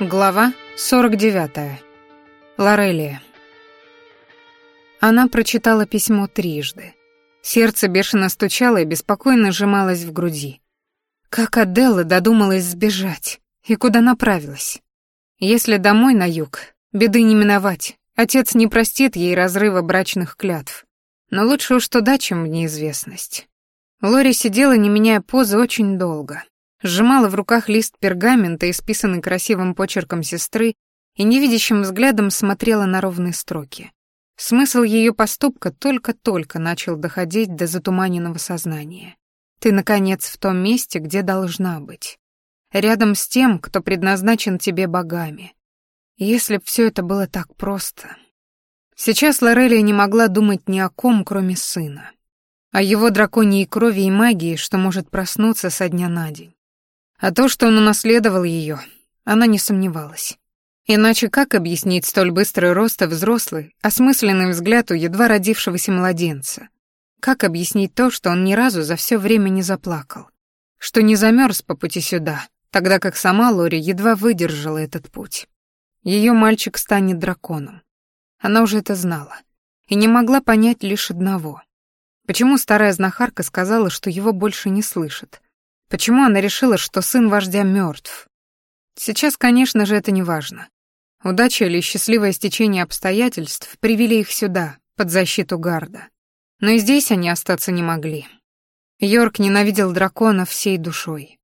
Глава 49. Лорелия. Она прочитала письмо трижды. Сердце бешено стучало и беспокойно сжималось в груди. Как Аделла додумалась сбежать? И куда направилась? Если домой на юг, беды не миновать. Отец не простит ей разрыва брачных клятв. Но лучше уж туда, чем в неизвестность. Лори сидела, не меняя позы, очень долго сжимала в руках лист пергамента, исписанный красивым почерком сестры, и невидящим взглядом смотрела на ровные строки. Смысл ее поступка только-только начал доходить до затуманенного сознания. Ты, наконец, в том месте, где должна быть. Рядом с тем, кто предназначен тебе богами. Если б все это было так просто. Сейчас Лорелия не могла думать ни о ком, кроме сына. О его драконьей крови и магии, что может проснуться со дня на день. А то, что он унаследовал ее, она не сомневалась. Иначе как объяснить столь быстрый рост и взрослый, осмысленный взгляд у едва родившегося младенца? Как объяснить то, что он ни разу за все время не заплакал? Что не замерз по пути сюда, тогда как сама Лори едва выдержала этот путь? Ее мальчик станет драконом. Она уже это знала. И не могла понять лишь одного. Почему старая знахарка сказала, что его больше не слышит? Почему она решила, что сын вождя мертв? Сейчас, конечно же, это не важно. Удача или счастливое стечение обстоятельств привели их сюда, под защиту гарда. Но и здесь они остаться не могли. Йорк ненавидел дракона всей душой.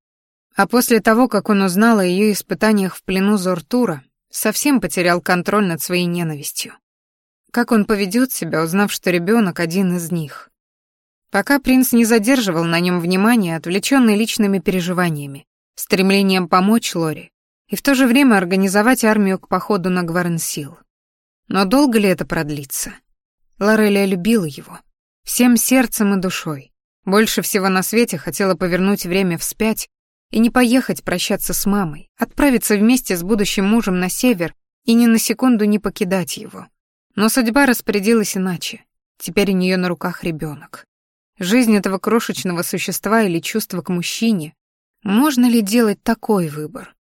А после того, как он узнал о ее испытаниях в плену Зортура, совсем потерял контроль над своей ненавистью. Как он поведет себя, узнав, что ребенок один из них? Пока принц не задерживал на нем внимания, отвлеченный личными переживаниями, стремлением помочь Лори и в то же время организовать армию к походу на Гварнсил. Но долго ли это продлится? Лорелия любила его. Всем сердцем и душой. Больше всего на свете хотела повернуть время вспять и не поехать прощаться с мамой, отправиться вместе с будущим мужем на север и ни на секунду не покидать его. Но судьба распорядилась иначе. Теперь у нее на руках ребенок. Жизнь этого крошечного существа или чувство к мужчине. Можно ли делать такой выбор?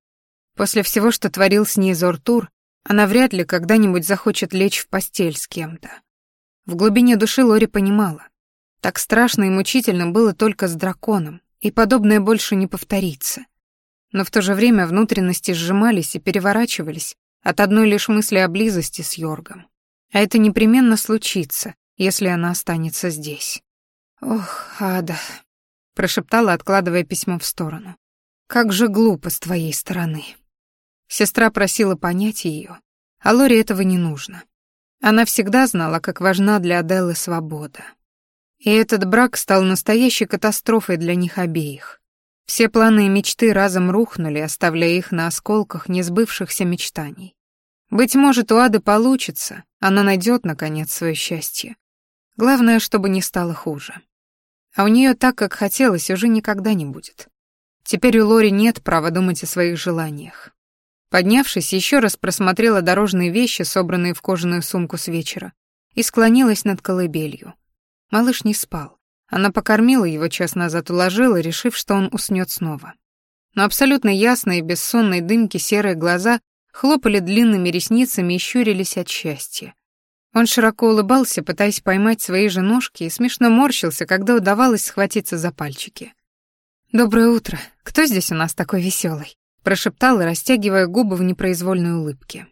После всего, что творил с ней Зортур, она вряд ли когда-нибудь захочет лечь в постель с кем-то. В глубине души Лори понимала. Так страшно и мучительно было только с драконом, и подобное больше не повторится. Но в то же время внутренности сжимались и переворачивались от одной лишь мысли о близости с Йоргом. А это непременно случится, если она останется здесь. «Ох, Ада», — прошептала, откладывая письмо в сторону. «Как же глупо с твоей стороны». Сестра просила понять ее, а Лоре этого не нужно. Она всегда знала, как важна для Аделлы свобода. И этот брак стал настоящей катастрофой для них обеих. Все планы и мечты разом рухнули, оставляя их на осколках несбывшихся мечтаний. Быть может, у Ады получится, она найдет, наконец, свое счастье. Главное, чтобы не стало хуже. А у нее так, как хотелось, уже никогда не будет. Теперь у Лори нет права думать о своих желаниях. Поднявшись, еще раз просмотрела дорожные вещи, собранные в кожаную сумку с вечера, и склонилась над колыбелью. Малыш не спал. Она покормила его час назад, уложила, решив, что он уснет снова. Но абсолютно ясные, без сонной дымки серые глаза хлопали длинными ресницами и щурились от счастья. Он широко улыбался, пытаясь поймать свои же ножки, и смешно морщился, когда удавалось схватиться за пальчики. «Доброе утро. Кто здесь у нас такой веселый? прошептал, растягивая губы в непроизвольной улыбке.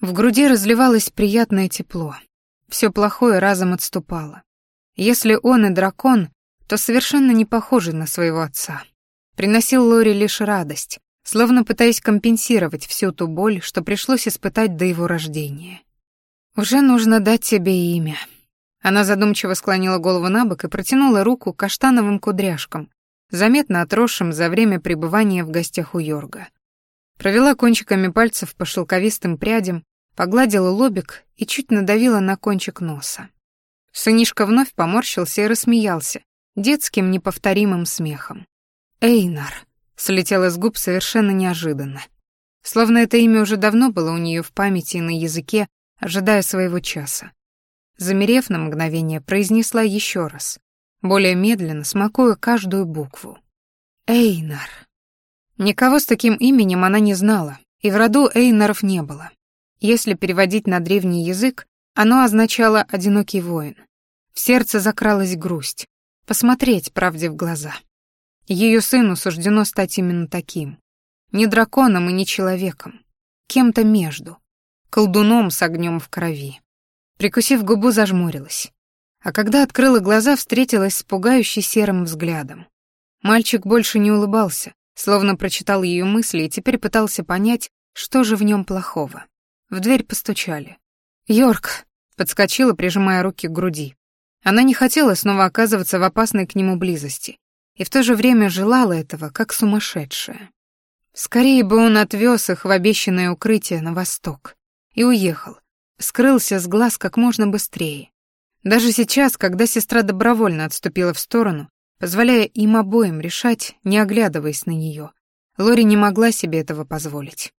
В груди разливалось приятное тепло. Все плохое разом отступало. Если он и дракон, то совершенно не похожий на своего отца. Приносил Лори лишь радость, словно пытаясь компенсировать всю ту боль, что пришлось испытать до его рождения. «Уже нужно дать тебе имя». Она задумчиво склонила голову на бок и протянула руку к каштановым кудряшкам, заметно отросшим за время пребывания в гостях у Йорга. Провела кончиками пальцев по шелковистым прядям, погладила лобик и чуть надавила на кончик носа. Сынишка вновь поморщился и рассмеялся, детским неповторимым смехом. «Эйнар», — слетело с губ совершенно неожиданно. Словно это имя уже давно было у нее в памяти и на языке, ожидая своего часа. Замерев на мгновение, произнесла еще раз, более медленно, смакуя каждую букву. «Эйнар». Никого с таким именем она не знала И в роду Эйнаров не было. Если переводить на древний язык, оно означало «одинокий воин». В сердце закралась грусть. Посмотреть правде в глаза. Ее сыну суждено стать именно таким. Не драконом и не человеком. Кем-то между. Колдуном с огнем в крови. Прикусив губу, зажмурилась. А когда открыла глаза, встретилась с пугающей серым взглядом. Мальчик больше не улыбался, словно прочитал ее мысли и теперь пытался понять, что же в нем плохого. В дверь постучали. «Йорк!» — подскочила, прижимая руки к груди. Она не хотела снова оказываться в опасной к нему близости и в то же время желала этого, как сумасшедшая. Скорее бы он отвез их в обещанное укрытие на восток и уехал, скрылся с глаз как можно быстрее. Даже сейчас, когда сестра добровольно отступила в сторону, позволяя им обоим решать, не оглядываясь на нее, Лори не могла себе этого позволить.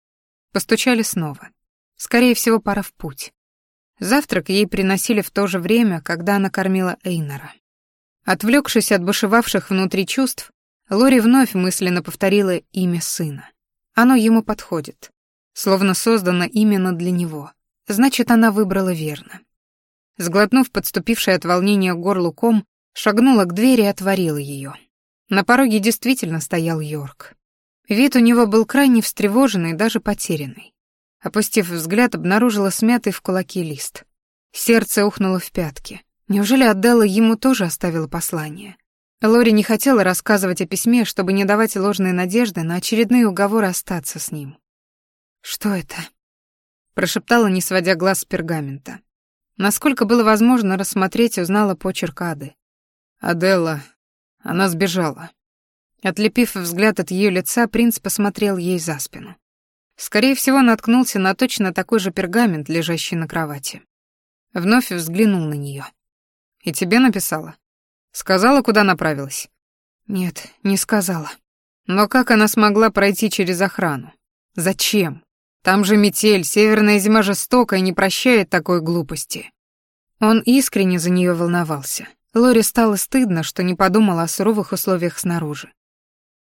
Постучали снова. Скорее всего, пора в путь. Завтрак ей приносили в то же время, когда она кормила Эйнора. Отвлекшись от бушевавших внутри чувств, Лори вновь мысленно повторила имя сына. Оно ему подходит, словно создано именно для него. Значит, она выбрала верно. Сглотнув подступившее от волнения горлу ком, шагнула к двери и отворила ее. На пороге действительно стоял Йорк. Вид у него был крайне встревоженный, даже потерянный. Опустив взгляд, обнаружила смятый в кулаке лист. Сердце ухнуло в пятки. Неужели Аделла ему тоже оставила послание? Лори не хотела рассказывать о письме, чтобы не давать ложной надежды на очередные уговоры остаться с ним. «Что это?» — прошептала, не сводя глаз с пергамента. Насколько было возможно рассмотреть, узнала почерк Ады. «Аделла, она сбежала». Отлепив взгляд от ее лица, принц посмотрел ей за спину. Скорее всего, наткнулся на точно такой же пергамент, лежащий на кровати. Вновь взглянул на нее. «И тебе написала? Сказала, куда направилась?» «Нет, не сказала». «Но как она смогла пройти через охрану? Зачем? Там же метель, северная зима жестокая не прощает такой глупости». Он искренне за нее волновался. Лори стало стыдно, что не подумала о суровых условиях снаружи.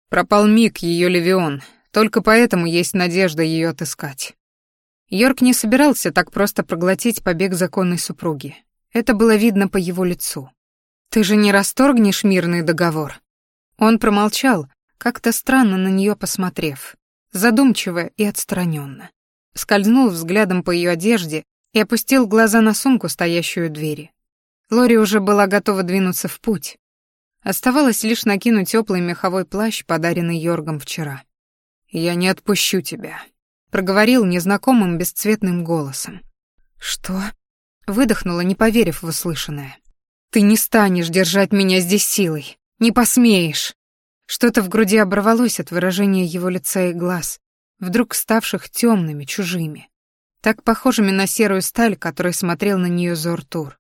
Пропал миг ее Левион, только поэтому есть надежда ее отыскать. Йорк не собирался так просто проглотить побег законной супруги. Это было видно по его лицу. «Ты же не расторгнешь мирный договор?» Он промолчал, как-то странно на нее посмотрев, задумчиво и отстраненно. Скользнул взглядом по ее одежде и опустил глаза на сумку, стоящую у двери. Лори уже была готова двинуться в путь, Оставалось лишь накинуть теплый меховой плащ, подаренный Йоргом вчера. «Я не отпущу тебя», — проговорил незнакомым бесцветным голосом. «Что?» — выдохнула, не поверив в услышанное. «Ты не станешь держать меня здесь силой. Не посмеешь!» Что-то в груди оборвалось от выражения его лица и глаз, вдруг ставших темными, чужими, так похожими на серую сталь, которой смотрел на нее Зортур.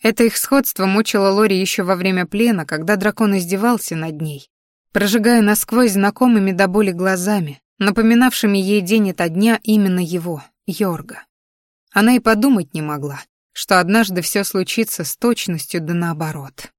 Это их сходство мучило Лори еще во время плена, когда дракон издевался над ней, прожигая насквозь знакомыми до боли глазами, напоминавшими ей день ото дня именно его, Йорга. Она и подумать не могла, что однажды все случится с точностью да наоборот.